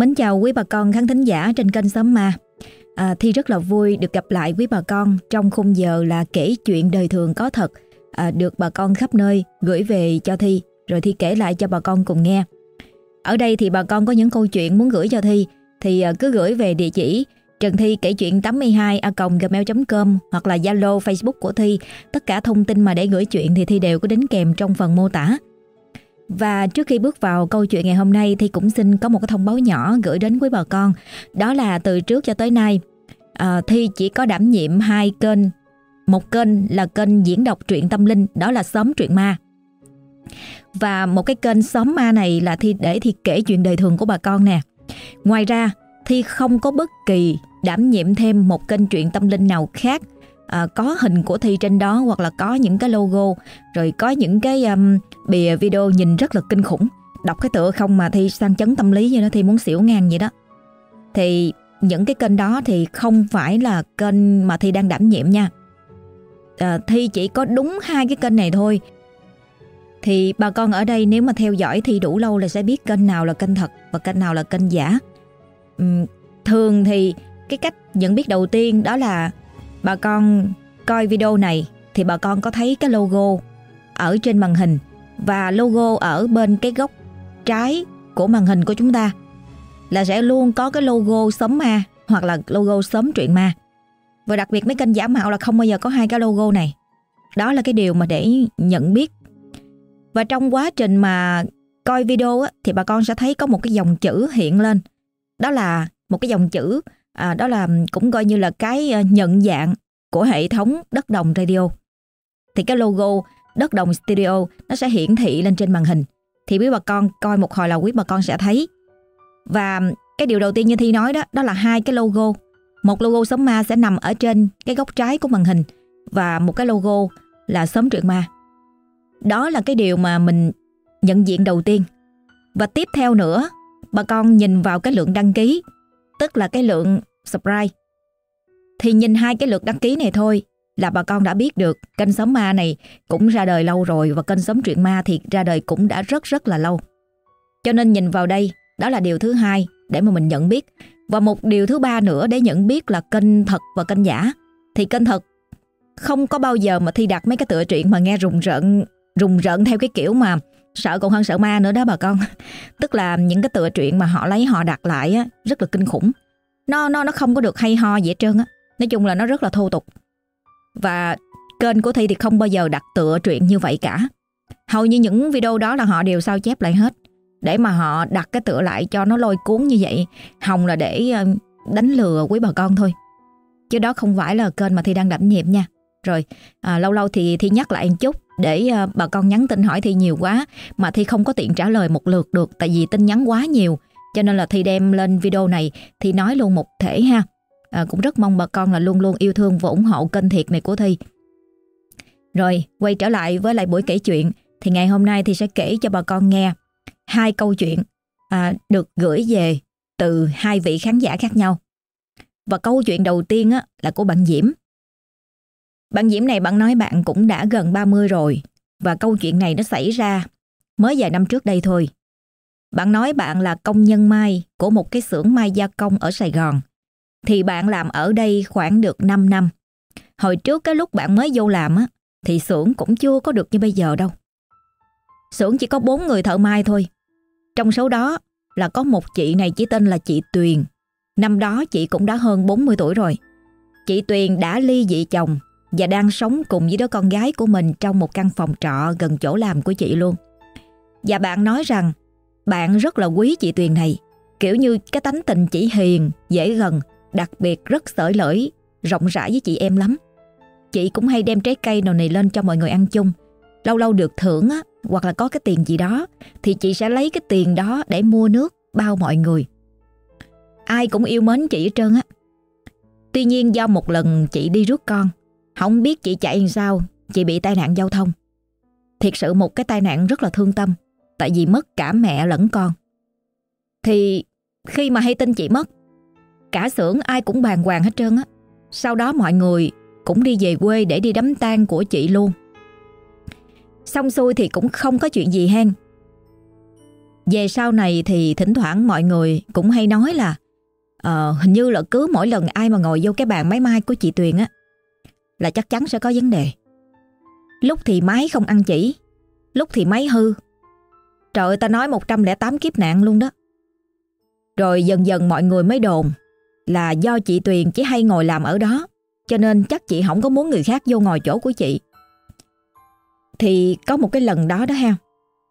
Mến chào quý bà con khán thính giả trên kênh Sớm Ma. À, Thi rất là vui được gặp lại quý bà con trong khung giờ là kể chuyện đời thường có thật à, được bà con khắp nơi gửi về cho Thi rồi Thi kể lại cho bà con cùng nghe. Ở đây thì bà con có những câu chuyện muốn gửi cho Thi thì à, cứ gửi về địa chỉ Trần Thi kể chuyện 82 a gmail.com hoặc là Zalo, Facebook của Thi. Tất cả thông tin mà để gửi chuyện thì Thi đều có đính kèm trong phần mô tả. Và trước khi bước vào câu chuyện ngày hôm nay thì cũng xin có một cái thông báo nhỏ gửi đến quý bà con. Đó là từ trước cho tới nay à, Thi chỉ có đảm nhiệm hai kênh. Một kênh là kênh diễn đọc truyện tâm linh, đó là Xóm Truyện Ma. Và một cái kênh Xóm Ma này là Thi để Thi kể chuyện đời thường của bà con nè. Ngoài ra Thi không có bất kỳ đảm nhiệm thêm một kênh truyện tâm linh nào khác à, có hình của Thi trên đó hoặc là có những cái logo. Rồi có những cái um, bìa video nhìn rất là kinh khủng. Đọc cái tựa không mà Thi sang chấn tâm lý như nó Thi muốn xỉu ngang vậy đó. Thì những cái kênh đó thì không phải là kênh mà Thi đang đảm nhiệm nha. À, Thi chỉ có đúng hai cái kênh này thôi. Thì bà con ở đây nếu mà theo dõi Thi đủ lâu là sẽ biết kênh nào là kênh thật và kênh nào là kênh giả. Uhm, thường thì cái cách nhận biết đầu tiên đó là bà con coi video này thì bà con có thấy cái logo ở trên màn hình và logo ở bên cái góc trái của màn hình của chúng ta là sẽ luôn có cái logo sớm ma hoặc là logo sớm truyện ma. Và đặc biệt mấy kênh giả mạo là không bao giờ có hai cái logo này. Đó là cái điều mà để nhận biết. Và trong quá trình mà coi video á, thì bà con sẽ thấy có một cái dòng chữ hiện lên. Đó là một cái dòng chữ à, đó là cũng coi như là cái ờ, nhận dạng của hệ thống đất đồng radio. Thì cái logo đất đồng studio nó sẽ hiển thị lên trên màn hình. Thì quý bà con coi một hồi là quý bà con sẽ thấy. Và cái điều đầu tiên như Thi nói đó, đó là hai cái logo. Một logo sớm ma sẽ nằm ở trên cái góc trái của màn hình và một cái logo là sớm truyện ma. Đó là cái điều mà mình nhận diện đầu tiên. Và tiếp theo nữa, bà con nhìn vào cái lượng đăng ký tức là cái lượng subscribe. Thì nhìn hai cái lượt đăng ký này thôi là bà con đã biết được kênh Sống Ma này cũng ra đời lâu rồi và kênh Sống Truyện Ma thì ra đời cũng đã rất rất là lâu. Cho nên nhìn vào đây, đó là điều thứ hai để mà mình nhận biết. Và một điều thứ ba nữa để nhận biết là kênh thật và kênh giả. Thì kênh thật không có bao giờ mà thi đặt mấy cái tựa truyện mà nghe rùng rợn rùng rợn theo cái kiểu mà sợ còn hơn sợ ma nữa đó bà con tức là những cái tựa truyện mà họ lấy họ đặt lại á rất là kinh khủng nó nó nó không có được hay ho gì hết trơn á. Nói chung là nó rất là thô tục. Và kênh của thi thì không bao giờ đặt tựa truyện như vậy cả. Hầu như những video đó là họ đều sao chép lại hết. Để mà họ đặt cái tựa lại cho nó lôi cuốn như vậy hồng là để ờ, đánh lừa quý bà con thôi. Chứ đó không phải là kênh mà thi đang đảm nhiệm nha. Rồi à, lâu lâu thì thi nhắc lại một chút để à, bà con nhắn tin hỏi Thi nhiều quá mà Thi không có tiện trả lời một lượt được tại vì tin nhắn quá nhiều cho nên là Thi đem lên video này thì nói luôn một thể ha. À, cũng rất mong bà con là luôn luôn yêu thương và ủng hộ kênh thiệt này của Thi. Rồi quay trở lại với lại buổi kể chuyện. Thì ngày hôm nay thì sẽ kể cho bà con nghe hai câu chuyện à, được gửi về từ hai vị khán giả khác nhau. Và câu chuyện đầu tiên á, là của bạn Diễm. Bạn Diễm này bạn nói bạn cũng đã gần 30 rồi và câu chuyện này nó xảy ra mới vài năm trước đây thôi. Bạn nói bạn là công nhân may của một cái xưởng may gia công ở Sài Gòn. Thì bạn làm ở đây khoảng được 5 năm. Hồi trước cái lúc bạn mới vô làm á, thì xưởng cũng chưa có được như bây giờ đâu. Xưởng chỉ có 4 người thợ may thôi. Trong số đó là có một chị này chỉ tên là chị Tuyền. Năm đó chị cũng đã hơn 40 tuổi rồi. Chị Tuyền đã ly dị chồng và đang sống cùng với đứa con gái của mình trong một căn phòng trọ gần chỗ làm của chị luôn. Và bạn nói rằng bạn rất là quý chị Tuyền này, kiểu như cái tánh tình chỉ hiền, dễ gần, đặc biệt rất sởi lởi, rộng rãi với chị em lắm. Chị cũng hay đem trái cây nào này lên cho mọi người ăn chung. Lâu lâu được thưởng á, hoặc là có cái tiền gì đó thì chị sẽ lấy cái tiền đó để mua nước bao mọi người. Ai cũng yêu mến chị hết trơn á. Tuy nhiên do một lần chị đi rước con không biết chị chạy làm sao Chị bị tai nạn giao thông Thiệt sự một cái tai nạn rất là thương tâm Tại vì mất cả mẹ lẫn con Thì khi mà hay tin chị mất Cả xưởng ai cũng bàng hoàng hết trơn á Sau đó mọi người cũng đi về quê để đi đám tang của chị luôn Xong xuôi thì cũng không có chuyện gì hen Về sau này thì thỉnh thoảng mọi người cũng hay nói là uh, hình như là cứ mỗi lần ai mà ngồi vô cái bàn máy may của chị Tuyền á là chắc chắn sẽ có vấn đề. Lúc thì máy không ăn chỉ, lúc thì máy hư. Trời ơi ta nói 108 kiếp nạn luôn đó. Rồi dần dần mọi người mới đồn là do chị Tuyền chỉ hay ngồi làm ở đó cho nên chắc chị không có muốn người khác vô ngồi chỗ của chị. Thì có một cái lần đó đó ha,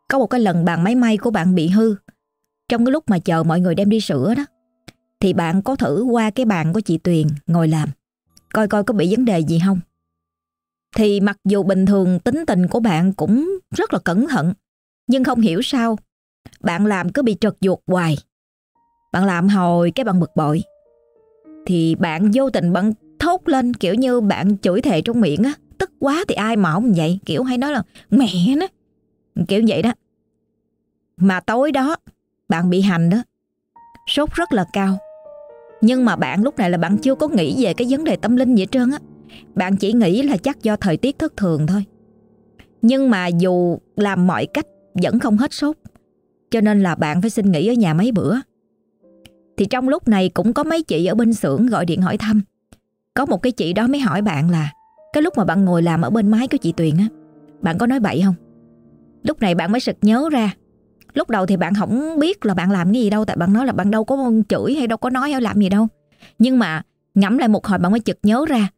có một cái lần bàn máy may của bạn bị hư. Trong cái lúc mà chờ mọi người đem đi sửa đó, thì bạn có thử qua cái bàn của chị Tuyền ngồi làm, coi coi có bị vấn đề gì không. Thì mặc dù bình thường tính tình của bạn cũng rất là cẩn thận, nhưng không hiểu sao, bạn làm cứ bị trật ruột hoài. Bạn làm hồi cái bạn bực bội. Thì bạn vô tình bạn thốt lên kiểu như bạn chửi thề trong miệng á, tức quá thì ai mà không vậy, kiểu hay nói là mẹ nó, kiểu vậy đó. Mà tối đó, bạn bị hành đó, sốt rất là cao. Nhưng mà bạn lúc này là bạn chưa có nghĩ về cái vấn đề tâm linh gì hết trơn á. Bạn chỉ nghĩ là chắc do thời tiết thất thường thôi. Nhưng mà dù làm mọi cách vẫn không hết sốt. Cho nên là bạn phải xin nghỉ ở nhà mấy bữa. Thì trong lúc này cũng có mấy chị ở bên xưởng gọi điện hỏi thăm. Có một cái chị đó mới hỏi bạn là cái lúc mà bạn ngồi làm ở bên máy của chị Tuyền á, bạn có nói bậy không? Lúc này bạn mới sực nhớ ra. Lúc đầu thì bạn không biết là bạn làm cái gì đâu tại bạn nói là bạn đâu có chửi hay đâu có nói hay làm gì đâu. Nhưng mà ngẫm lại một hồi bạn mới chực nhớ ra.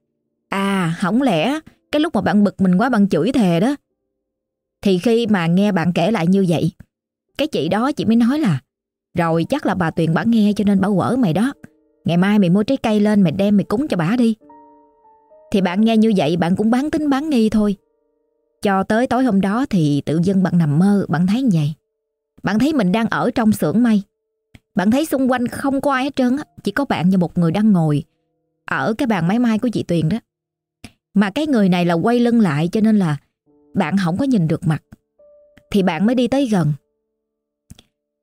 À, không lẽ cái lúc mà bạn bực mình quá bạn chửi thề đó. Thì khi mà nghe bạn kể lại như vậy, cái chị đó chị mới nói là rồi chắc là bà Tuyền bà nghe cho nên bà quở mày đó. Ngày mai mày mua trái cây lên mày đem mày cúng cho bà đi. Thì bạn nghe như vậy bạn cũng bán tính bán nghi thôi. Cho tới tối hôm đó thì tự dưng bạn nằm mơ bạn thấy như vậy. Bạn thấy mình đang ở trong xưởng may. Bạn thấy xung quanh không có ai hết trơn á. Chỉ có bạn và một người đang ngồi ở cái bàn máy may của chị Tuyền đó. Mà cái người này là quay lưng lại cho nên là bạn không có nhìn được mặt. Thì bạn mới đi tới gần.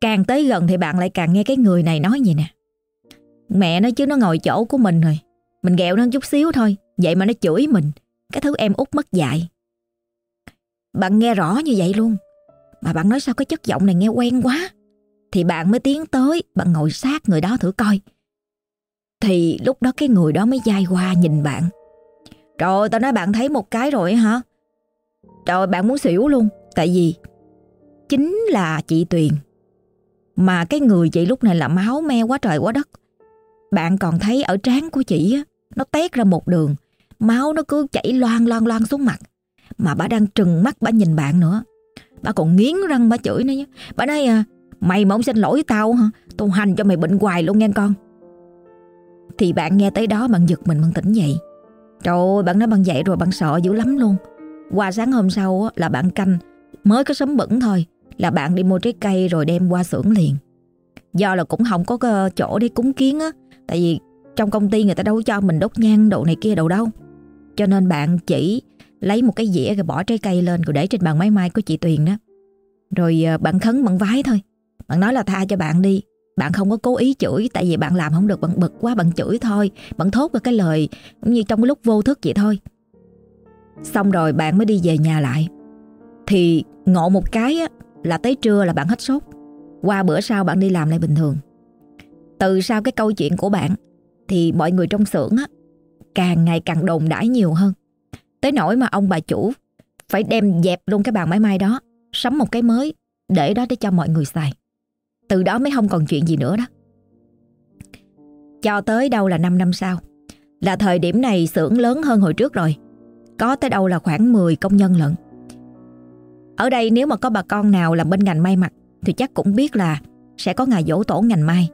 Càng tới gần thì bạn lại càng nghe cái người này nói vậy nè. Mẹ nó chứ nó ngồi chỗ của mình rồi. Mình ghẹo nó chút xíu thôi. Vậy mà nó chửi mình. Cái thứ em út mất dạy. Bạn nghe rõ như vậy luôn. Mà bạn nói sao cái chất giọng này nghe quen quá. Thì bạn mới tiến tới. Bạn ngồi sát người đó thử coi. Thì lúc đó cái người đó mới dai qua nhìn bạn. Trời tao nói bạn thấy một cái rồi hả? Trời bạn muốn xỉu luôn. Tại vì chính là chị Tuyền. Mà cái người chị lúc này là máu me quá trời quá đất. Bạn còn thấy ở trán của chị á, nó tét ra một đường. Máu nó cứ chảy loang loang loang xuống mặt. Mà bà đang trừng mắt bà nhìn bạn nữa. Bà còn nghiến răng bà chửi nữa nhé. Bà nói à, mày mà không xin lỗi tao hả? Tao hành cho mày bệnh hoài luôn nghe con. Thì bạn nghe tới đó bạn giật mình bạn tỉnh dậy. Trời ơi, bạn nói bạn dậy rồi bạn sợ dữ lắm luôn. Qua sáng hôm sau là bạn canh mới có sấm bẩn thôi là bạn đi mua trái cây rồi đem qua xưởng liền. Do là cũng không có ờ, chỗ để cúng kiến á, tại vì trong công ty người ta đâu cho mình đốt nhang đồ này kia đồ đâu. Cho nên bạn chỉ lấy một cái dĩa rồi bỏ trái cây lên rồi để trên bàn máy may của chị Tuyền đó. Rồi ờ, bạn khấn bằng vái thôi. Bạn nói là tha cho bạn đi. Bạn không có cố ý chửi tại vì bạn làm không được, bạn bực quá bạn chửi thôi. Bạn thốt ra cái lời cũng như trong cái lúc vô thức vậy thôi. Xong rồi bạn mới đi về nhà lại. Thì ngộ một cái á, là tới trưa là bạn hết sốt. Qua bữa sau bạn đi làm lại bình thường. Từ sau cái câu chuyện của bạn thì mọi người trong xưởng á càng ngày càng đồn đãi nhiều hơn. Tới nỗi mà ông bà chủ phải đem dẹp luôn cái bàn máy may đó, sắm một cái mới để đó để cho mọi người xài. Từ đó mới không còn chuyện gì nữa đó. Cho tới đâu là 5 năm sau. Là thời điểm này xưởng lớn hơn hồi trước rồi. Có tới đâu là khoảng 10 công nhân lận. Ở đây nếu mà có bà con nào làm bên ngành may mặc thì chắc cũng biết là sẽ có ngày dỗ tổ ngành may.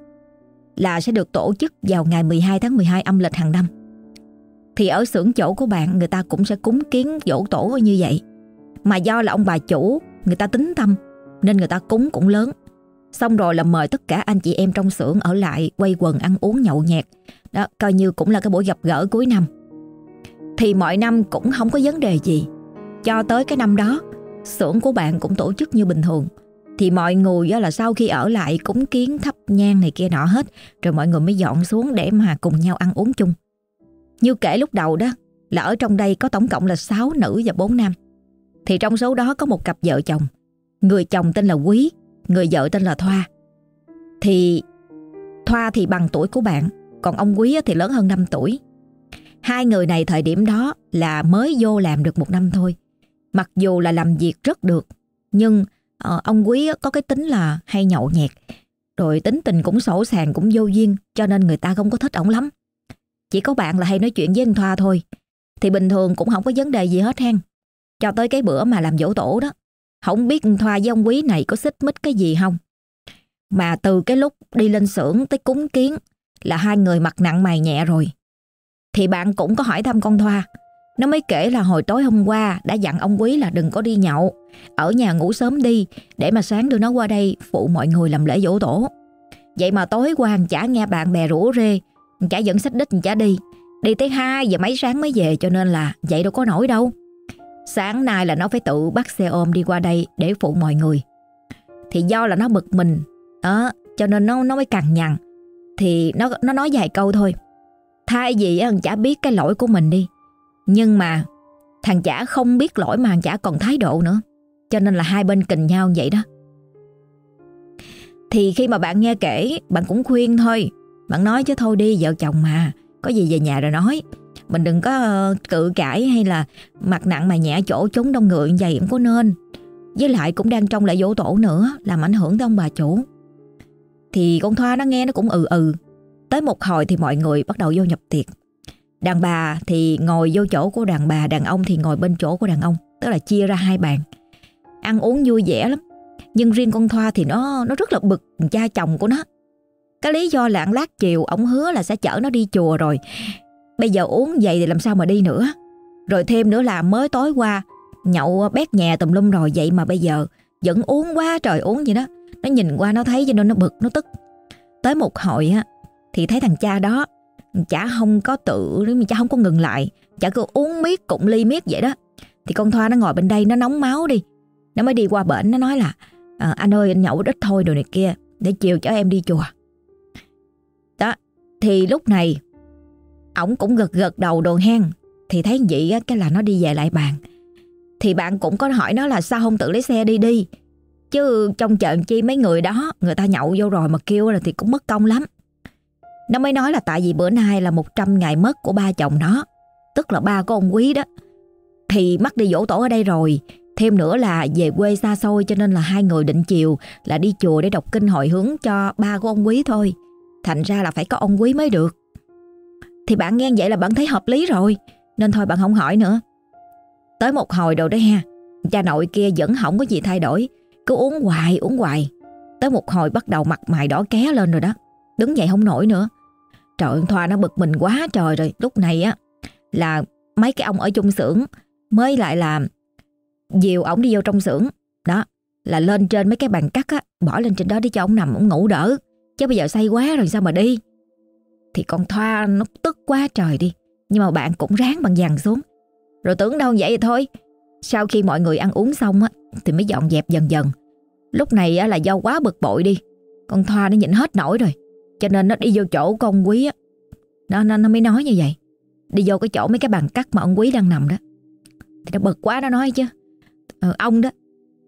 Là sẽ được tổ chức vào ngày 12 tháng 12 âm lịch hàng năm. Thì ở xưởng chỗ của bạn người ta cũng sẽ cúng kiến dỗ tổ như vậy. Mà do là ông bà chủ người ta tính tâm nên người ta cúng cũng lớn. Xong rồi là mời tất cả anh chị em trong xưởng ở lại quay quần ăn uống nhậu nhẹt. Đó, coi như cũng là cái buổi gặp gỡ cuối năm. Thì mọi năm cũng không có vấn đề gì. Cho tới cái năm đó xưởng của bạn cũng tổ chức như bình thường thì mọi người là sau khi ở lại cúng kiến thắp nhang này kia nọ hết rồi mọi người mới dọn xuống để mà cùng nhau ăn uống chung. Như kể lúc đầu đó là ở trong đây có tổng cộng là 6 nữ và 4 nam. Thì trong số đó có một cặp vợ chồng. Người chồng tên là Quý, người vợ tên là Thoa. Thì Thoa thì bằng tuổi của bạn, còn ông Quý thì lớn hơn 5 tuổi. Hai người này thời điểm đó là mới vô làm được một năm thôi. Mặc dù là làm việc rất được, nhưng uh, ông Quý có cái tính là hay nhậu nhẹt. Rồi tính tình cũng sổ sàng cũng vô duyên, cho nên người ta không có thích ổng lắm. Chỉ có bạn là hay nói chuyện với anh Thoa thôi. Thì bình thường cũng không có vấn đề gì hết hen. Cho tới cái bữa mà làm dỗ tổ đó. Không biết Thoa với ông Quý này có xích mích cái gì không. Mà từ cái lúc đi lên xưởng tới cúng kiến là hai người mặt nặng mày nhẹ rồi. Thì bạn cũng có hỏi thăm con Thoa. Nó mới kể là hồi tối hôm qua đã dặn ông Quý là đừng có đi nhậu. Ở nhà ngủ sớm đi để mà sáng đưa nó qua đây phụ mọi người làm lễ dỗ tổ. Vậy mà tối qua chả nghe bạn bè rủ rê, chả dẫn sách đích chả đi. Đi tới 2 giờ mấy sáng mới về cho nên là vậy đâu có nổi đâu. Sáng nay là nó phải tự bắt xe ôm đi qua đây để phụ mọi người. Thì do là nó bực mình, đó, cho nên nó nó mới cằn nhằn. Thì nó nó nói vài câu thôi. Thay vì thằng chả biết cái lỗi của mình đi. Nhưng mà thằng chả không biết lỗi mà thằng chả còn thái độ nữa. Cho nên là hai bên kình nhau vậy đó. Thì khi mà bạn nghe kể, bạn cũng khuyên thôi. Bạn nói chứ thôi đi, vợ chồng mà. Có gì về nhà rồi nói. Mình đừng có ờ, cự cãi hay là mặt nặng mà nhẹ chỗ trốn đông người như vậy không có nên. Với lại cũng đang trong lại dỗ tổ nữa, làm ảnh hưởng tới ông bà chủ. Thì con Thoa nó nghe nó cũng ừ ừ. Tới một hồi thì mọi người bắt đầu vô nhập tiệc. Đàn bà thì ngồi vô chỗ của đàn bà, đàn ông thì ngồi bên chỗ của đàn ông. Tức là chia ra hai bàn. Ăn uống vui vẻ lắm. Nhưng riêng con Thoa thì nó nó rất là bực cha chồng của nó. Cái lý do là ăn lát chiều ông hứa là sẽ chở nó đi chùa rồi. Bây giờ uống vậy thì làm sao mà đi nữa. Rồi thêm nữa là mới tối qua nhậu bét nhà tùm lum rồi vậy mà bây giờ vẫn uống quá trời uống vậy đó. Nó nhìn qua nó thấy cho nên nó bực nó tức. Tới một hồi á thì thấy thằng cha đó chả không có tự nếu mà chả không có ngừng lại chả cứ uống miết cụng ly miết vậy đó. Thì con thoa nó ngồi bên đây nó nóng máu đi. Nó mới đi qua bển nó nói là à, anh ơi anh nhậu ít thôi đồ này kia để chiều cho em đi chùa. Đó thì lúc này ổng cũng gật gật đầu đồ hen. Thì thấy vậy á, cái là nó đi về lại bàn. Thì bạn cũng có hỏi nó là sao không tự lấy xe đi đi. Chứ trong chợ chi mấy người đó người ta nhậu vô rồi mà kêu là thì cũng mất công lắm nó mới nói là tại vì bữa nay là 100 ngày mất của ba chồng nó tức là ba của ông quý đó thì mắc đi dỗ tổ ở đây rồi Thêm nữa là về quê xa xôi cho nên là hai người định chiều là đi chùa để đọc kinh hồi hướng cho ba của ông quý thôi. Thành ra là phải có ông quý mới được. Thì bạn nghe vậy là bạn thấy hợp lý rồi. Nên thôi bạn không hỏi nữa. Tới một hồi rồi đấy ha. Cha nội kia vẫn không có gì thay đổi. Cứ uống hoài uống hoài. Tới một hồi bắt đầu mặt mày đỏ ké lên rồi đó. Đứng dậy không nổi nữa. Trời ơi Thoa nó bực mình quá trời rồi. Lúc này á là mấy cái ông ở chung xưởng mới lại làm Diều ổng đi vô trong xưởng. Đó là lên trên mấy cái bàn cắt á Bỏ lên trên đó để cho ổng nằm ổng ngủ đỡ. Chứ bây giờ say quá rồi sao mà đi? Thì con Thoa nó tức quá trời đi. Nhưng mà bạn cũng ráng bằng dằn xuống. Rồi tưởng đâu vậy thôi. Sau khi mọi người ăn uống xong á Thì mới dọn dẹp dần dần. Lúc này á, là do quá bực bội đi. Con Thoa nó nhịn hết nổi rồi. Cho nên nó đi vô chỗ ông quý á. Nó, nó, nó mới nói như vậy. Đi vô cái chỗ mấy cái bàn cắt mà ông quý đang nằm đó. Thì nó bực quá nó nói chứ. Ờ, Ông đó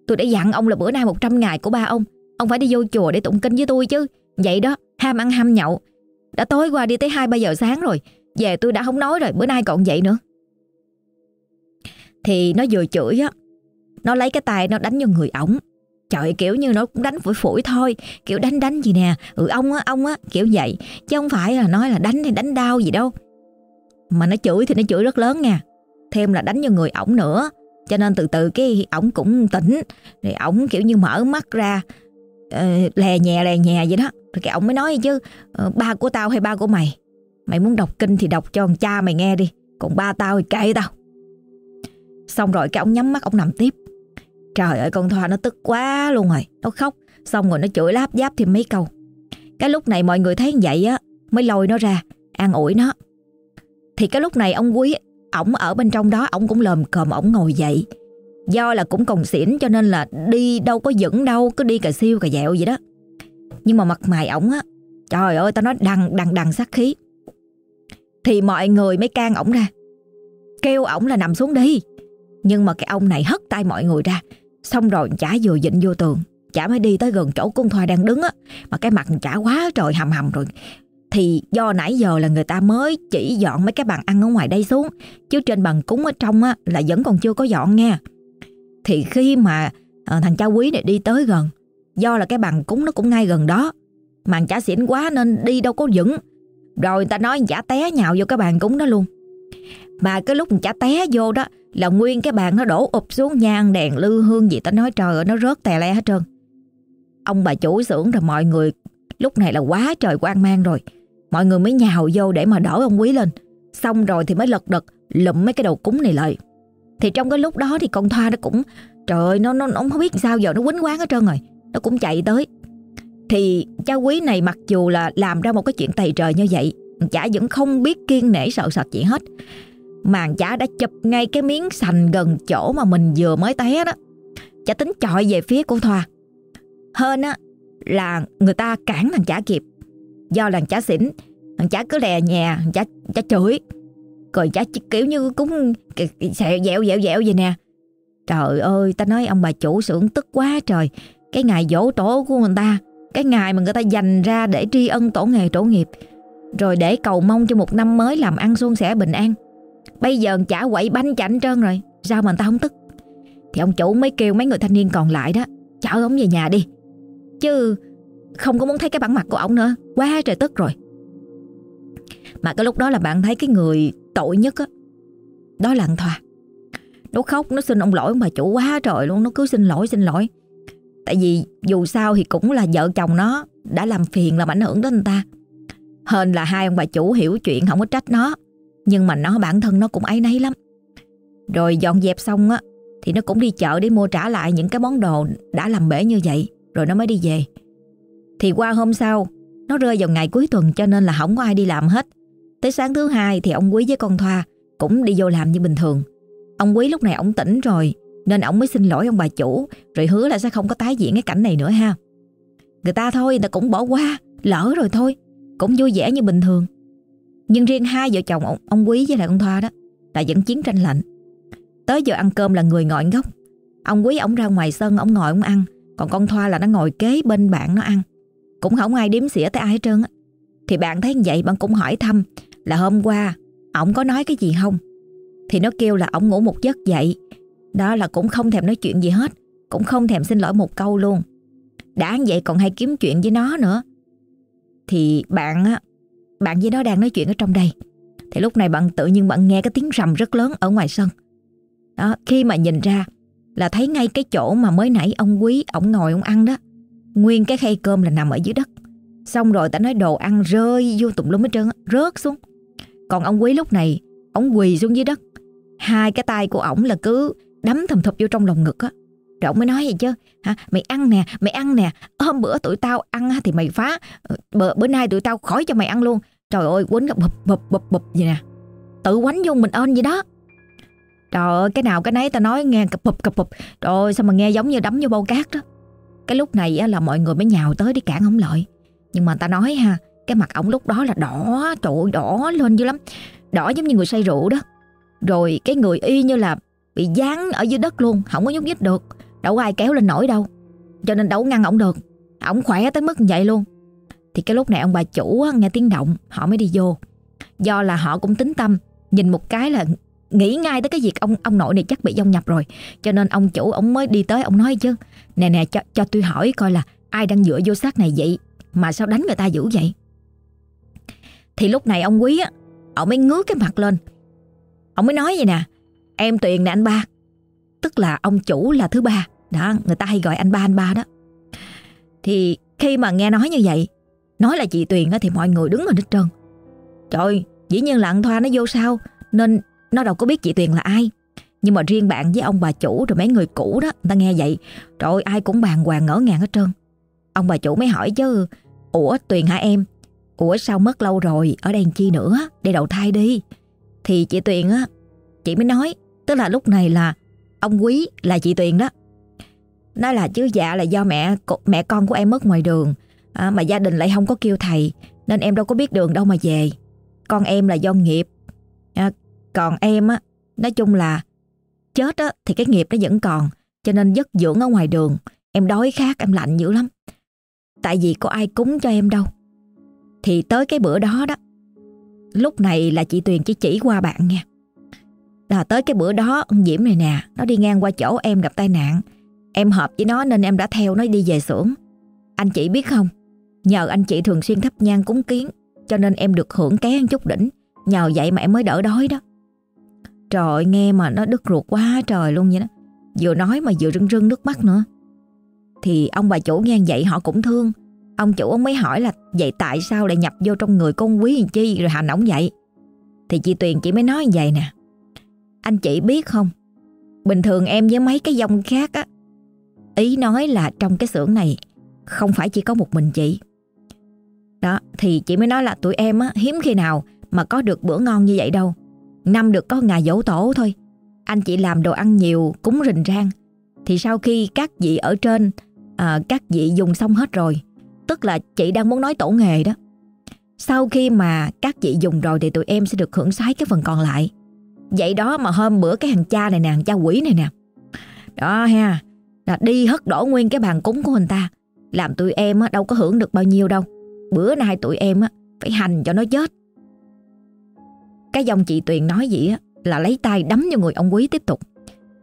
Tôi đã dặn ông là bữa nay 100 ngày của ba ông. Ông phải đi vô chùa để tụng kinh với tôi chứ. Vậy đó ham ăn ham nhậu. Đã tối qua đi tới 2-3 giờ sáng rồi. Về tôi đã không nói rồi bữa nay còn vậy nữa. Thì nó vừa chửi á Nó lấy cái tay nó đánh vô người ổng. Trời kiểu như nó cũng đánh phổi phổi thôi. Kiểu đánh đánh gì nè. Ừ ông á ông á kiểu vậy. Chứ không phải là nói là đánh hay đánh đau gì đâu. Mà nó chửi thì nó chửi rất lớn nha. Thêm là đánh vào người ổng nữa. Cho nên từ từ cái ổng cũng tỉnh. Rồi ổng kiểu như mở mắt ra uh, lè nhẹ lè nhẹ vậy đó. Rồi cái ổng mới nói chứ uh, ba của tao hay ba của mày? Mày muốn đọc kinh thì đọc cho con cha mày nghe đi. Còn ba tao thì kệ tao. Xong rồi cái ổng nhắm mắt ổng nằm tiếp trời ơi, con thoa nó tức quá luôn rồi. Nó khóc, xong rồi nó chửi láp giáp thêm mấy câu. Cái lúc này mọi người thấy vậy á, mới lôi nó ra, an ủi nó. Thì cái lúc này ông quý, ổng ở bên trong đó, ổng cũng lờm cờm ổng ngồi dậy. Do là cũng còn xỉn cho nên là đi đâu có vững đâu, cứ đi cà siêu cà dẹo vậy đó. Nhưng mà mặt mày ổng á, trời ơi, tao nói đằng đằng đằng sát khí. Thì mọi người mới can ổng ra. Kêu ổng là nằm xuống đi. Nhưng mà cái ông này hất tay mọi người ra xong rồi chả vừa dịnh vô tường. Chả mới đi tới gần chỗ con Thoa đang đứng á. Mà cái mặt chả quá trời hầm hầm rồi. Thì do nãy giờ là người ta mới chỉ dọn mấy cái bàn ăn ở ngoài đây xuống. Chứ trên bàn cúng ở trong á là vẫn còn chưa có dọn nha. Thì khi mà à, thằng cha quý này đi tới gần Do là cái bàn cúng nó cũng ngay gần đó Màn chả xỉn quá nên đi đâu có vững. Rồi người ta nói chả té nhào vô cái bàn cúng đó luôn. Mà cái lúc chả té vô đó là nguyên cái bàn nó đổ ụp xuống nhang đèn lư hương gì ta nói trời ơi nó rớt tè le hết trơn. Ông bà chủ xưởng rồi mọi người Lúc này là quá trời quan mang rồi. Mọi người mới nhào vô để mà đỡ ông quý lên. Xong rồi thì mới lật đật Lụm mấy cái đầu cúng này lại. Thì trong cái lúc đó thì con Thoa nó cũng Trời ơi nó, nó, nó không biết sao giờ nó quýnh quán hết trơn rồi. Nó cũng chạy tới. Thì cha quý này mặc dù là làm ra một cái chuyện tày trời như vậy Chả vẫn không biết kiên nể sợ sệt gì hết. Màn chả đã chụp ngay cái miếng sành gần chỗ mà mình vừa mới té đó. Chả tính chọi về phía của Thoa. Hơn á là người ta cản thằng chả kịp. Do là chả xỉn Thằng chả cứ lè nhà Thằng chả, chả chửi. Rồi chả kiểu như cũng Xẹo dẹo dẹo dẹo vậy nè. Trời ơi ta nói ông bà chủ xưởng tức quá trời. Cái ngày dỗ tổ của người ta Cái ngày mà người ta dành ra để tri ân tổ nghề tổ nghiệp. Rồi để cầu mong cho một năm mới làm ăn suôn sẻ bình an. Bây giờ chả quậy bánh chảnh trơn rồi. Sao mà người ta không tức? Thì ông chủ mới kêu mấy người thanh niên còn lại đó Chở ông về nhà đi. Chứ không có muốn thấy cái bản mặt của ông nữa Quá trời tức rồi. Mà cái lúc đó là bạn thấy cái người tội nhất á đó, là Thoa. Nó khóc nó xin ông lỗi ông bà chủ quá trời luôn Nó cứ xin lỗi xin lỗi. Tại vì dù sao thì cũng là vợ chồng nó Đã làm phiền làm ảnh hưởng đến người ta. Hên là hai ông bà chủ hiểu chuyện Không có trách nó. Nhưng mà nó, bản thân nó cũng ấy nấy lắm. Rồi dọn dẹp xong á, Thì nó cũng đi chợ để mua trả lại Những cái món đồ đã làm bể như vậy, Rồi nó mới đi về. Thì qua hôm sau, Nó rơi vào ngày cuối tuần cho nên là không có ai đi làm hết. Tới sáng thứ hai thì ông Quý với con Thoa Cũng đi vô làm như bình thường. Ông Quý lúc này ông tỉnh rồi, Nên ông mới xin lỗi ông bà chủ, Rồi hứa là sẽ không có tái diễn cái cảnh này nữa ha. Người ta thôi, người ta cũng bỏ qua, Lỡ rồi thôi, Cũng vui vẻ như bình thường. Nhưng riêng hai vợ chồng ông, ông Quý với lại ông Thoa đó Là vẫn chiến tranh lạnh. Tới giờ ăn cơm là người ngồi góc Ông Quý ông ra ngoài sân ông ngồi ông ăn. Còn con Thoa là nó ngồi kế bên bạn nó ăn. Cũng không ai đếm xỉa tới ai hết trơn á. Thì bạn thấy vậy bạn cũng hỏi thăm Là hôm qua Ông có nói cái gì không? Thì nó kêu là ổng ngủ một giấc dậy. Đó là cũng không thèm nói chuyện gì hết. Cũng không thèm xin lỗi một câu luôn. Đã vậy còn hay kiếm chuyện với nó nữa. Thì bạn á bạn với nó đang nói chuyện ở trong đây. Thì lúc này bạn tự nhiên bạn nghe cái tiếng rầm rất lớn ở ngoài sân. Đó, khi mà nhìn ra Là thấy ngay cái chỗ mà mới nãy ông quý, Ông ngồi ông ăn đó. Nguyên cái khay cơm là nằm ở dưới đất. Xong rồi ta nói đồ ăn rơi vô tùm lum hết trơn Rớt xuống. Còn ông quý lúc này, Ông quỳ xuống dưới đất. Hai cái tay của ổng là cứ đấm thầm thụp vô trong lòng ngực á. Rồi mới nói gì chứ. Hả? Mày ăn nè, mày ăn nè. Hôm bữa tụi tao ăn thì mày phá. Ờ, bữa, bữa nay tụi tao khỏi cho mày ăn luôn. Trời ơi quýnh bụp bụp bụp bụp vậy nè. Tự quánh vô mình ơn vậy đó. Trời ơi cái nào cái nấy tao nói nghe cập bụp cập bụp. Trời ơi sao mà nghe giống như đấm vô bao cát đó. Cái lúc này á, là mọi người mới nhào tới để cản ông lợi. Nhưng mà ta nói ha Cái mặt ổng lúc đó là đỏ Trội đỏ lên dữ lắm. Đỏ giống như người say rượu đó. Rồi cái người y như là bị dán ở dưới đất luôn Không có nhúc nhích được. Đâu có ai kéo lên nổi đâu. Cho nên đâu ngăn ổng được. Ổng khỏe tới mức vậy luôn. Thì cái lúc này ông bà chủ nghe tiếng động, Họ mới đi vô. Do là họ cũng tính tâm, Nhìn một cái là nghĩ ngay tới cái việc ông ông nội này chắc bị dông nhập rồi. Cho nên ông chủ ông mới đi tới ông nói chứ. Nè nè, cho cho tôi hỏi coi là ai đang dựa vô xác này vậy mà sao đánh người ta dữ vậy? Thì lúc này ông quý á ông mới ngước cái mặt lên. Ông mới nói vậy nè, Em Tuyền nè anh ba. Tức là ông chủ là thứ ba. Đó, người ta hay gọi anh ba anh ba đó. Thì khi mà nghe nói như vậy, Nói là chị Tuyền thì mọi người đứng ở hết trơn. Trời, dĩ nhiên là anh Thoa nó vô sao, Nên nó đâu có biết chị Tuyền là ai. Nhưng mà riêng bạn với ông bà chủ Rồi mấy người cũ đó, Người ta nghe vậy, Trời, ai cũng bàn hoàng ngỡ ngàng hết trơn. Ông bà chủ mới hỏi chứ, Ủa, Tuyền hả em? Ủa, sao mất lâu rồi, Ở đây chi nữa? Để đầu thai đi. Thì chị Tuyền á, Chị mới nói, Tức là lúc này là Ông Quý là chị Tuyền đó. Nói là chứ dạ là do mẹ mẹ con của em mất ngoài đường. À, Mà gia đình lại không có kêu thầy Nên em đâu có biết đường đâu mà về. Con em là do nghiệp. À, Còn em á Nói chung là Chết á thì cái nghiệp nó vẫn còn Cho nên giấc dưỡng ở ngoài đường Em đói khát em lạnh dữ lắm. Tại vì có ai cúng cho em đâu. Thì tới cái bữa đó đó Lúc này là chị Tuyền chỉ chỉ qua bạn nha. Là tới cái bữa đó ông Diễm này nè Nó đi ngang qua chỗ em gặp tai nạn. Em hợp với nó nên em đã theo nó đi về xưởng. Anh chị biết không? Nhờ anh chị thường xuyên thắp nhang cúng kiến, Cho nên em được hưởng ké chút đỉnh. Nhờ vậy mà em mới đỡ đói đó. Trời, nghe mà nó đứt ruột quá trời luôn vậy đó. Vừa nói mà vừa rưng rưng nước mắt nữa. Thì ông bà chủ nghe vậy họ cũng thương. Ông chủ ông mới hỏi là, Vậy tại sao lại nhập vô trong người con quý làm chi Rồi hành ổng vậy? Thì chị Tuyền chị mới nói như vậy nè. Anh chị biết không? Bình thường em với mấy cái dòng khác á Ý nói là trong cái xưởng này Không phải chỉ có một mình chị. Đó thì chị mới nói là tụi em á Hiếm khi nào mà có được bữa ngon như vậy đâu. Năm được có ngày dỗ tổ thôi. Anh chị làm đồ ăn nhiều cúng rình rang. Thì sau khi các vị ở trên à, Các vị dùng xong hết rồi Tức là chị đang muốn nói tổ nghề đó. Sau khi mà các chị dùng rồi Thì tụi em sẽ được hưởng sái cái phần còn lại. Vậy đó mà hôm bữa cái hàng cha này nè Hàng cha quỷ này nè. Đó ha là Đi hất đổ nguyên cái bàn cúng của người ta Làm tụi em đâu có hưởng được bao nhiêu đâu Bữa nay tụi em phải hành cho nó chết cái dòng chị Tuyền nói vậy á, là lấy tay đấm vào người ông Quý tiếp tục.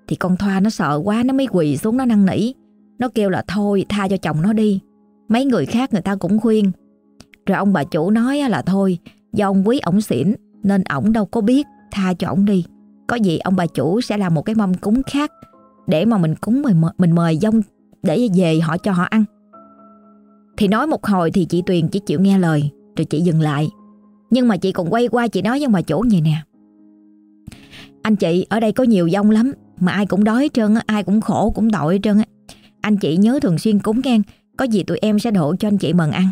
Thì con Thoa nó sợ quá, nó mới quỳ xuống, nó năn nỉ. Nó kêu là thôi, tha cho chồng nó đi. Mấy người khác người ta cũng khuyên. Rồi ông bà chủ nói là thôi, do ông Quý ổng xỉn, nên ổng đâu có biết, tha cho ổng đi. Có gì ông bà chủ sẽ làm một cái mâm cúng khác để mà mình cúng mình, mình mời dông để về họ cho họ ăn. Thì nói một hồi thì chị Tuyền chỉ chịu nghe lời rồi chị dừng lại. Nhưng mà chị còn quay qua chị nói với bà chủ như nè Anh chị ở đây có nhiều dông lắm Mà ai cũng đói hết trơn Ai cũng khổ cũng tội hết trơn Anh chị nhớ thường xuyên cúng ngang Có gì tụi em sẽ đổ cho anh chị mừng ăn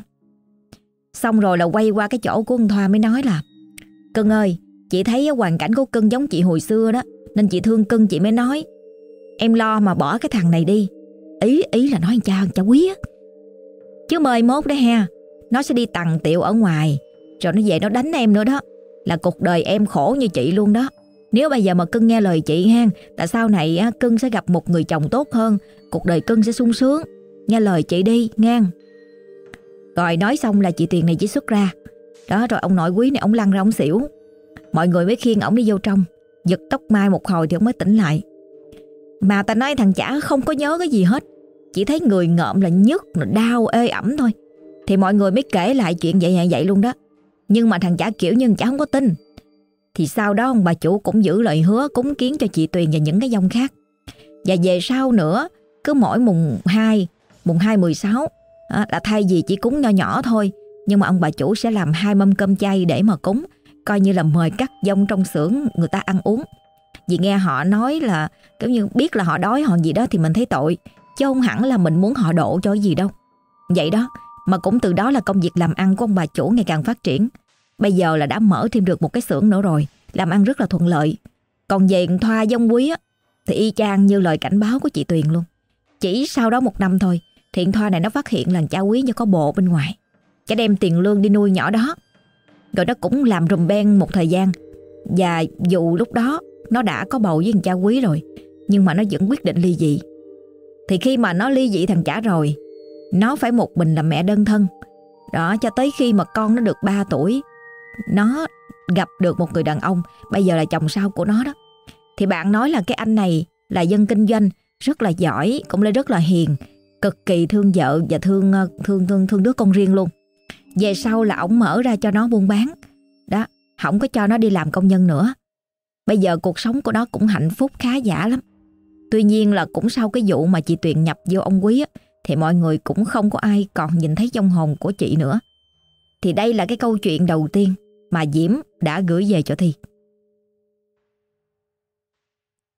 Xong rồi là quay qua cái chỗ của ông Thoa mới nói là Cưng ơi Chị thấy hoàn cảnh của cưng giống chị hồi xưa đó Nên chị thương cưng chị mới nói Em lo mà bỏ cái thằng này đi. Ý ý là nói anh cha cha quý á. Chứ mời mốt đấy ha. Nó sẽ đi tằng tiệu ở ngoài, rồi nó về nó đánh em nữa đó. Là cuộc đời em khổ như chị luôn đó. Nếu bây giờ mà cưng nghe lời chị ha, Tại sau này cưng sẽ gặp một người chồng tốt hơn. Cuộc đời cưng sẽ sung sướng. Nghe lời chị đi, ngang. Rồi nói xong là chị tiền này chỉ xuất ra. Đó, rồi ông nội quý này, ông lăn ra ông xỉu. Mọi người mới khiêng ổng đi vô trong. Giật tóc mai một hồi thì ông mới tỉnh lại. Mà ta nói thằng chả không có nhớ cái gì hết. Chỉ thấy người ngợm là nhức Đau, ê ẩm thôi. Thì mọi người mới kể lại chuyện vậy vậy luôn đó. Nhưng mà thằng chả kiểu như chả không có tin. Thì sau đó ông bà chủ cũng giữ lời hứa, cúng kiến cho chị Tuyền và những cái dòng khác. Và về sau nữa, Cứ mỗi mùng 2 Mùng 2 16 Là thay vì chỉ cúng nho nhỏ thôi, Nhưng mà ông bà chủ sẽ làm hai mâm cơm chay để mà cúng, Coi như là mời các dông trong xưởng người ta ăn uống. Vì nghe họ nói là, Kiểu như, biết là họ đói họ gì đó thì mình thấy tội, Chứ không hẳn là mình muốn họ đổ cho gì đâu. Vậy đó, Mà cũng từ đó là công việc làm ăn của ông bà chủ ngày càng phát triển. Bây giờ là đã mở thêm được một cái xưởng nữa rồi, Làm ăn rất là thuận lợi. Còn về thoa dông quý á, Thì y chang như lời cảnh báo của chị Tuyền luôn. Chỉ sau đó một năm thôi Thiện thoa này nó phát hiện là cha quý như có bộ bên ngoài. Cái đem tiền lương đi nuôi nhỏ đó. Rồi nó cũng làm rùm ben một thời gian. Và dù lúc đó nó đã có bầu với thằng cha quý rồi, Nhưng mà nó vẫn quyết định ly dị. Thì khi mà nó ly dị thằng trả rồi, Nó phải một mình làm mẹ đơn thân. Đó, cho tới khi mà con nó được 3 tuổi, nó gặp được một người đàn ông. Bây giờ là chồng sau của nó đó. Thì bạn nói là cái anh này là dân kinh doanh, rất là giỏi, cũng là rất là hiền, cực kỳ thương vợ và thương ờ, thương thương thương đứa con riêng luôn. Về sau là ổng mở ra cho nó buôn bán. Đó không có cho nó đi làm công nhân nữa bây giờ cuộc sống của nó cũng hạnh phúc khá giả lắm tuy nhiên là cũng sau cái vụ mà chị Tuyền nhập vô ông quý á, thì mọi người cũng không có ai còn nhìn thấy trong hồn của chị nữa thì đây là cái câu chuyện đầu tiên mà Diễm đã gửi về cho Thi.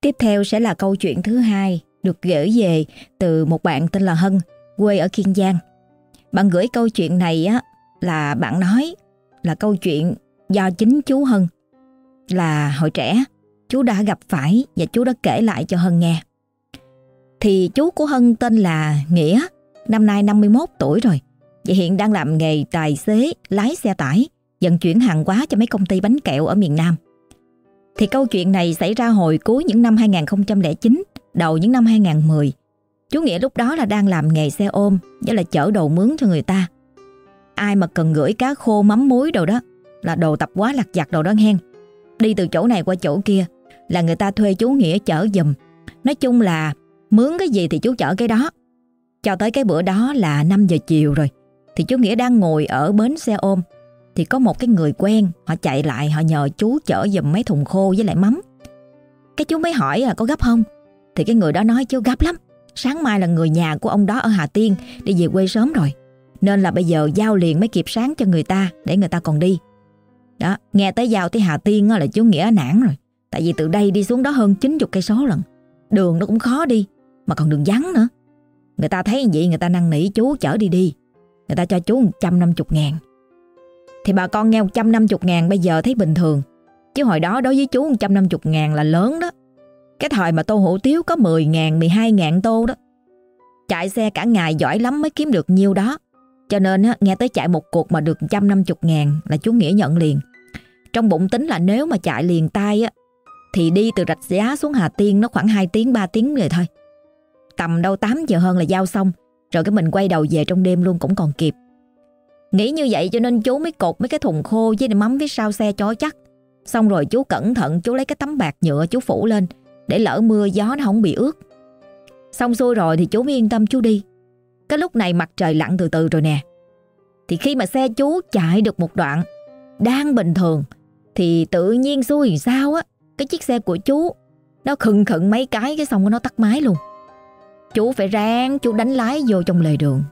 Tiếp theo sẽ là câu chuyện thứ hai được gửi về từ một bạn tên là Hân, quê ở Kiên Giang. Bạn gửi câu chuyện này á là bạn nói là câu chuyện do chính chú Hân là hồi trẻ chú đã gặp phải và chú đã kể lại cho Hân nghe. Thì chú của Hân tên là Nghĩa, năm nay 51 tuổi rồi và hiện đang làm nghề tài xế lái xe tải vận chuyển hàng hóa cho mấy công ty bánh kẹo ở miền Nam. Thì câu chuyện này xảy ra hồi cuối những năm 2009, đầu những năm 2010. Chú Nghĩa lúc đó là đang làm nghề xe ôm Với là chở đồ mướn cho người ta Ai mà cần gửi cá khô mắm muối đồ đó Là đồ tập quá lặt vặt đồ đó hen Đi từ chỗ này qua chỗ kia, Là người ta thuê chú Nghĩa chở dùm. Nói chung là, mướn cái gì thì chú chở cái đó. Cho tới cái bữa đó là 5 giờ chiều rồi, Thì chú Nghĩa đang ngồi ở bến xe ôm, Thì có một cái người quen, Họ chạy lại, họ nhờ chú chở dùm mấy thùng khô với lại mắm. Cái chú mới hỏi là có gấp không? Thì cái người đó nói, chú gấp lắm, Sáng mai là người nhà của ông đó ở Hà Tiên, Đi về quê sớm rồi. Nên là bây giờ giao liền mới kịp sáng cho người ta, Để người ta còn đi. Đó, nghe tới giao tới Hà Tiên là chú Nghĩa nản rồi. Tại vì từ đây đi xuống đó hơn 90 cây số lần Đường nó cũng khó đi Mà còn đường vắng nữa. Người ta thấy vậy người ta năn nỉ chú chở đi đi. Người ta cho chú 150 ngàn. Thì bà con nghe 150 ngàn bây giờ thấy bình thường. Chứ hồi đó đối với chú 150 ngàn là lớn đó. Cái thời mà tô hủ tiếu có 10 ngàn, 12 ngàn tô đó. Chạy xe cả ngày giỏi lắm mới kiếm được nhiêu đó. Cho nên nghe tới chạy một cuộc mà được 150 ngàn là chú Nghĩa nhận liền. Trong bụng tính là nếu mà chạy liền tay á, thì đi từ Rạch Giá xuống Hà Tiên nó khoảng 2 tiếng 3 tiếng rồi thôi. Tầm đâu 8 giờ hơn là giao xong, rồi cái mình quay đầu về trong đêm luôn cũng còn kịp. Nghĩ như vậy cho nên chú mới cột mấy cái thùng khô với mắm phía sau xe chó chắc. Xong rồi chú cẩn thận chú lấy cái tấm bạc nhựa chú phủ lên để lỡ mưa gió nó không bị ướt. Xong xuôi rồi thì chú mới yên tâm chú đi. Cái lúc này mặt trời lặn từ từ rồi nè. Thì khi mà xe chú chạy được một đoạn đang bình thường thì tự nhiên xui sao á cái chiếc xe của chú nó khừng khựng mấy cái cái xong nó tắt máy luôn. Chú phải ráng chú đánh lái vô trong lề đường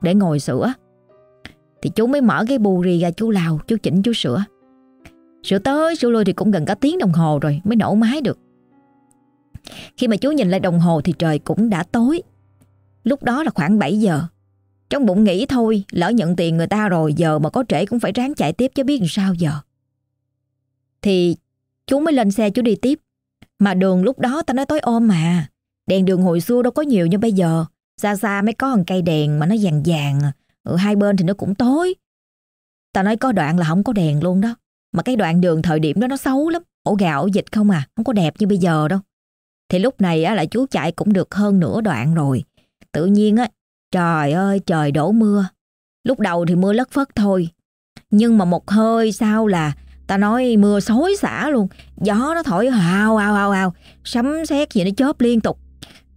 để ngồi sửa. Thì chú mới mở cái bù rì ra chú lào chú chỉnh chú sửa. Sửa tới sửa lui thì cũng gần cả tiếng đồng hồ rồi mới nổ máy được. Khi mà chú nhìn lại đồng hồ thì trời cũng đã tối. Lúc đó là khoảng 7 giờ. Trong bụng nghĩ thôi, lỡ nhận tiền người ta rồi giờ mà có trễ cũng phải ráng chạy tiếp chứ biết làm sao giờ. Thì chú mới lên xe chú đi tiếp. Mà đường lúc đó ta nói tối ôm mà. Đèn đường hồi xưa đâu có nhiều như bây giờ. Xa xa mới có một cây đèn mà nó vàng vàng. Ở hai bên thì nó cũng tối. Ta nói có đoạn là không có đèn luôn đó. Mà cái đoạn đường thời điểm đó nó xấu lắm. Ổ gạo ổ dịch không à. Không có đẹp như bây giờ đâu. Thì lúc này á, là chú chạy cũng được hơn nửa đoạn rồi. Tự nhiên á, trời ơi trời đổ mưa. Lúc đầu thì mưa lất phất thôi. Nhưng mà một hơi sau là ta nói mưa xối xả luôn. Gió nó thổi hào hào hào hào. Sấm sét gì nó chớp liên tục.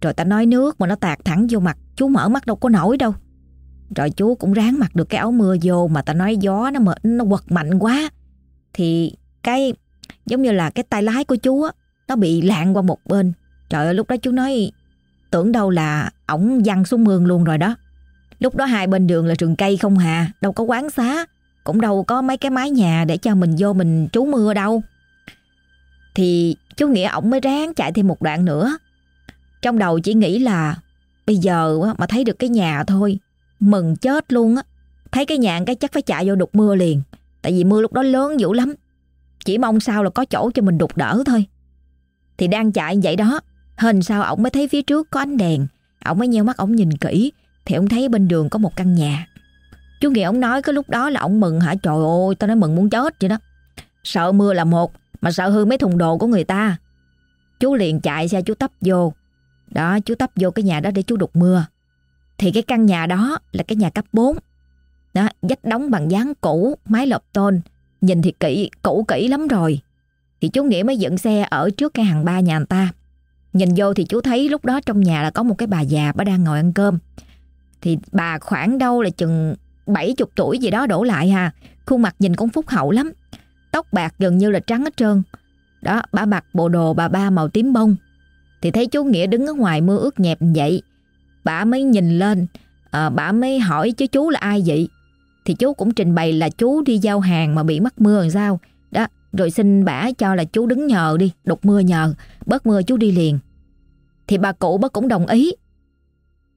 Rồi ta nói nước mà nó tạt thẳng vô mặt. Chú mở mắt đâu có nổi đâu. Rồi chú cũng ráng mặc được cái áo mưa vô mà ta nói gió nó mệt, nó quật mạnh quá. Thì cái giống như là cái tay lái của chú á nó bị lạng qua một bên Trời ơi lúc đó chú nói tưởng đâu là ổng văng xuống mương luôn rồi đó. Lúc đó hai bên đường là rừng cây không hà, đâu có quán xá, cũng đâu có mấy cái mái nhà để cho mình vô mình trú mưa đâu. Thì chú nghĩa ổng mới ráng chạy thêm một đoạn nữa. Trong đầu chỉ nghĩ là bây giờ mà thấy được cái nhà thôi, mừng chết luôn á. Thấy cái nhà cái chắc phải chạy vô đục mưa liền, tại vì mưa lúc đó lớn dữ lắm. Chỉ mong sao là có chỗ cho mình đục đỡ thôi. Thì đang chạy vậy đó, Hình sao ổng mới thấy phía trước có ánh đèn Ổng mới nheo mắt ổng nhìn kỹ Thì ổng thấy bên đường có một căn nhà Chú Nghĩa ông nói cái lúc đó là ông mừng hả? Trời ơi tao nói mừng muốn chết vậy đó. Sợ mưa là một Mà sợ hư mấy thùng đồ của người ta. Chú liền chạy xe chú tấp vô. Đó chú tấp vô cái nhà đó để chú đục mưa. Thì cái căn nhà đó là cái nhà cấp 4 Đó dách đóng bằng dáng cũ Mái lợp tôn. Nhìn thì kỹ, cũ kỹ lắm rồi. Thì chú Nghĩa mới dựng xe ở trước cái hàng ba nhà người ta. Nhìn vô thì chú thấy lúc đó trong nhà là có một cái bà già bà đang ngồi ăn cơm. Thì bà khoảng đâu là chừng 70 tuổi gì đó đổ lại hà Khuôn mặt nhìn cũng phúc hậu lắm. Tóc bạc gần như là trắng hết trơn. Đó, bà mặc bộ đồ bà ba màu tím bông. Thì thấy chú Nghĩa đứng ở ngoài mưa ướt nhẹp vậy. Bà mới nhìn lên, à, bà mới hỏi chứ chú là ai vậy? Thì chú cũng trình bày là chú đi giao hàng mà bị mắc mưa làm sao. Đó, rồi xin bà cho là chú đứng nhờ đi, đục mưa nhờ, bớt mưa chú đi liền. Thì bà cụ bà cũng đồng ý.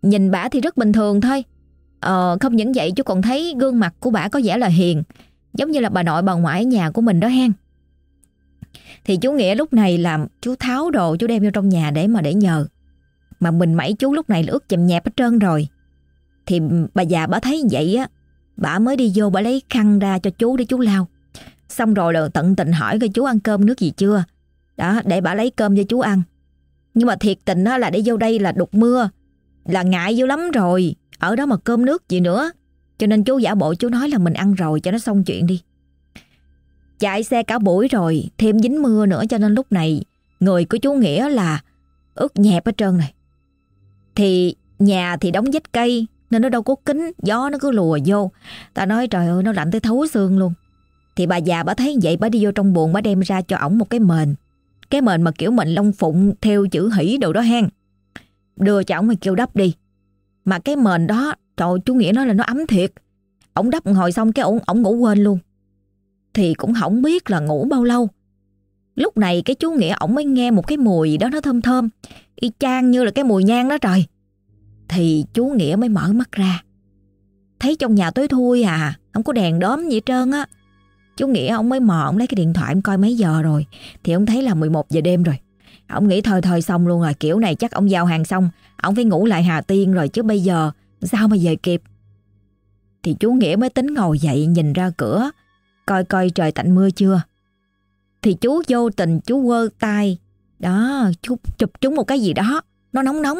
Nhìn bà thì rất bình thường thôi. Ờ, không những vậy chú còn thấy gương mặt của bà có vẻ là hiền, giống như là bà nội bà ngoại nhà của mình đó hen. Thì chú Nghĩa lúc này làm chú tháo đồ chú đem vô trong nhà để mà để nhờ. Mà mình mẩy chú lúc này là ướt chầm nhẹp hết trơn rồi. Thì bà già bà thấy vậy á, bà mới đi vô bà lấy khăn ra cho chú để chú lau. Xong rồi là tận tình hỏi coi chú ăn cơm nước gì chưa. Đó, để bà lấy cơm cho chú ăn. Nhưng mà thiệt tình là để vô đây là đục mưa. là ngại vô lắm rồi. Ở đó mà cơm nước gì nữa. Cho nên chú giả bộ chú nói là mình ăn rồi cho nó xong chuyện đi. Chạy xe cả buổi rồi, thêm dính mưa nữa cho nên lúc này người của chú Nghĩa là ướt nhẹp hết trơn này. Thì nhà thì đóng vách cây nên nó đâu có kính, gió nó cứ lùa vô. Ta nói trời ơi nó lạnh tới thấu xương luôn. Thì bà già bà thấy vậy bà đi vô trong buồng bà đem ra cho ổng một cái mền. Cái mền mà kiểu mệnh long phụng theo chữ hỷ đồ đó hen. Đưa cho ổng kêu đắp đi. Mà cái mền đó, trời chú Nghĩa nói là nó ấm thiệt. Ổng đắp hồi xong cái ổng ổng ngủ quên luôn. Thì cũng không biết là ngủ bao lâu. Lúc này cái chú Nghĩa ổng mới nghe một cái mùi đó nó thơm thơm. Y chang như là cái mùi nhang đó trời. Thì chú Nghĩa mới mở mắt ra. Thấy trong nhà tối thui à, không có đèn đóm gì hết trơn á. Chú Nghĩa ông mới mò ông lấy cái điện thoại ông coi mấy giờ rồi Thì ông thấy là 11 giờ đêm rồi Ông nghĩ thôi thôi xong luôn rồi, Kiểu này chắc ông giao hàng xong, Ông phải ngủ lại Hà Tiên rồi chứ bây giờ Sao mà về kịp? Thì chú Nghĩa mới tính ngồi dậy nhìn ra cửa, Coi coi trời tạnh mưa chưa. Thì chú vô tình chú quơ tay, Đó, chú chụp chúng một cái gì đó, Nó nóng nóng.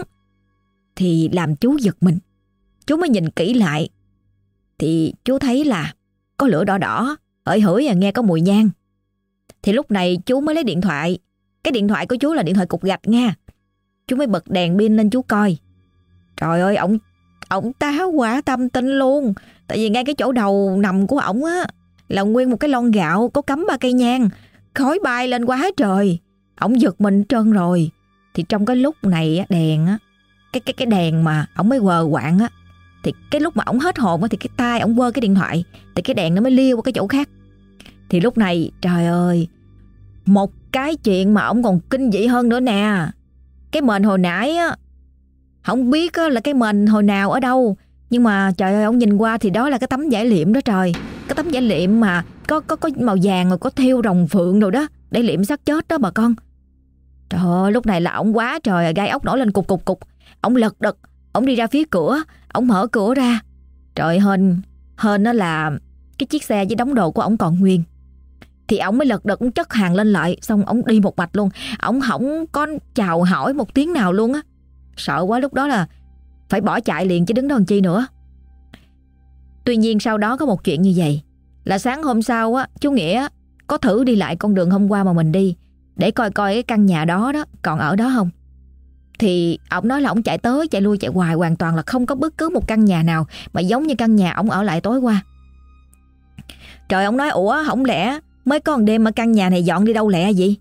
Thì làm chú giật mình, Chú mới nhìn kỹ lại. Thì chú thấy là Có lửa đỏ đỏ, Hỡi hửi và nghe có mùi nhang. Thì lúc này chú mới lấy điện thoại cái điện thoại của chú là điện thoại cục gạch nha. Chú mới bật đèn pin lên chú coi. Trời ơi, ổng Ổng tá quả tâm tinh luôn. Tại vì ngay cái chỗ đầu nằm của ổng á, Là nguyên một cái lon gạo Có cắm ba cây nhang. Khói bay lên quá trời. Ổng giật mình trơn rồi. Thì trong cái lúc này đèn á, Cái cái cái đèn mà ổng mới quờ quạng á, Thì cái lúc mà ổng hết hồn á, Thì cái tay ổng quơ cái điện thoại, Thì cái đèn nó mới liêu qua cái chỗ khác. Thì lúc này, trời ơi, Một cái chuyện mà ông còn kinh dị hơn nữa nè. Cái mền hồi nãy á Không biết á, là cái mền hồi nào ở đâu Nhưng mà trời ơi ông nhìn qua thì đó là cái tấm giải liệm đó trời. Cái tấm giải liệm mà có có có màu vàng rồi có thêu rồng phượng rồi đó Để liệm xác chết đó bà con. Trời ơi lúc này là ông quá trời gai ốc nổi lên cục cục cục. Ông lật đật Ông đi ra phía cửa Ông mở cửa ra. Trời hên Hên nó là Cái chiếc xe với đống đồ của ông còn nguyên thì ổng mới lật đật chất hàng lên lại, xong ổng đi một mạch luôn. Ổng không có chào hỏi một tiếng nào luôn á. Sợ quá, lúc đó là phải bỏ chạy liền chứ đứng đó làm chi nữa. Tuy nhiên sau đó có một chuyện như vậy, là sáng hôm sau á, chú nghĩa có thử đi lại con đường hôm qua mà mình đi, để coi coi cái căn nhà đó đó còn ở đó không. Thì ổng nói là ổng chạy tới chạy lui chạy hoài, hoàn toàn là không có bất cứ một căn nhà nào mà giống như căn nhà ổng ở lại tối qua. Trời, ổng nói, ủa không lẽ Mới có một đêm ở căn nhà này dọn đi đâu lẹ vậy?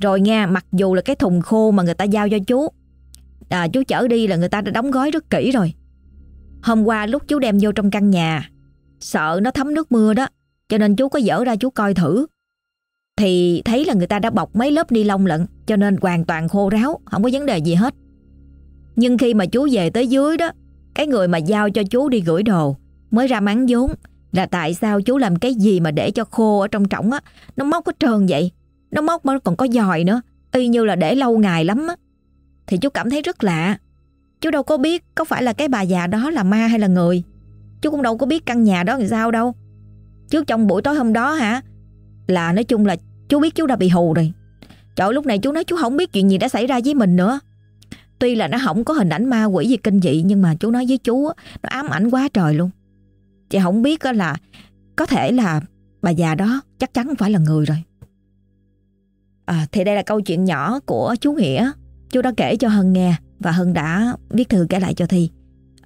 Rồi nha Mặc dù là cái thùng khô mà người ta giao cho chú à, Chú chở đi là người ta đã đóng gói rất kỹ rồi. Hôm qua lúc chú đem vô trong căn nhà Sợ nó thấm nước mưa đó Cho nên chú có dở ra chú coi thử. Thì thấy là người ta đã bọc mấy lớp ni lông lận Cho nên hoàn toàn khô ráo Không có vấn đề gì hết. Nhưng khi mà chú về tới dưới đó Cái người mà giao cho chú đi gửi đồ Mới ra mắng vốn là tại sao chú làm cái gì mà để cho khô ở trong trỏng á? Nó móc có trơn vậy. Nó móc mà còn có dòi nữa. Y như là để lâu ngày lắm á. Thì chú cảm thấy rất lạ. Chú đâu có biết có phải là cái bà già đó là ma hay là người. Chú cũng đâu có biết căn nhà đó làm sao đâu. Trước trong buổi tối hôm đó hả? Là nói chung là chú biết chú đã bị hù rồi. Trời, lúc này chú nói chú không biết chuyện gì đã xảy ra với mình nữa. Tuy là nó không có hình ảnh ma quỷ gì kinh dị, Nhưng mà chú nói với chú Nó ám ảnh quá trời luôn. Chị không biết là có thể là bà già đó chắc chắn không phải là người rồi. À, thì đây là câu chuyện nhỏ của chú Nghĩa. Chú đã kể cho Hân nghe và Hân đã viết thư kể lại cho Thi.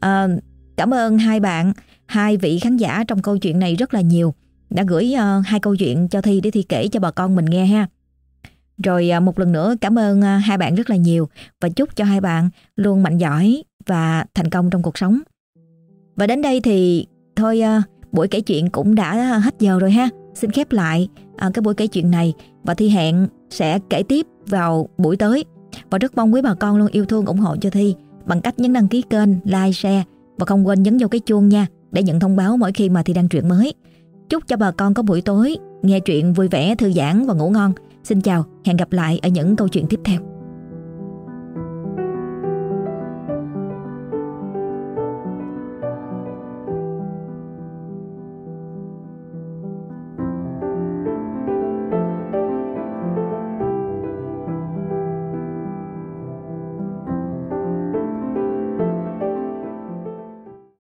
À, cảm ơn hai bạn, hai vị khán giả trong câu chuyện này rất là nhiều. Đã gửi uh, hai câu chuyện cho Thi để Thi kể cho bà con mình nghe ha. Rồi uh, một lần nữa cảm ơn uh, hai bạn rất là nhiều và chúc cho hai bạn luôn mạnh giỏi và thành công trong cuộc sống. Và đến đây thì Thôi à, buổi kể chuyện cũng đã hết giờ rồi ha. Xin khép lại à, cái buổi kể chuyện này và Thi hẹn sẽ kể tiếp vào buổi tới. Và rất mong quý bà con luôn yêu thương ủng hộ cho Thi bằng cách nhấn đăng ký kênh, like, share và không quên nhấn vào cái chuông nha để nhận thông báo mỗi khi mà Thi đăng truyện mới. Chúc cho bà con có buổi tối nghe truyện vui vẻ, thư giãn và ngủ ngon. Xin chào, hẹn gặp lại ở những câu chuyện tiếp theo.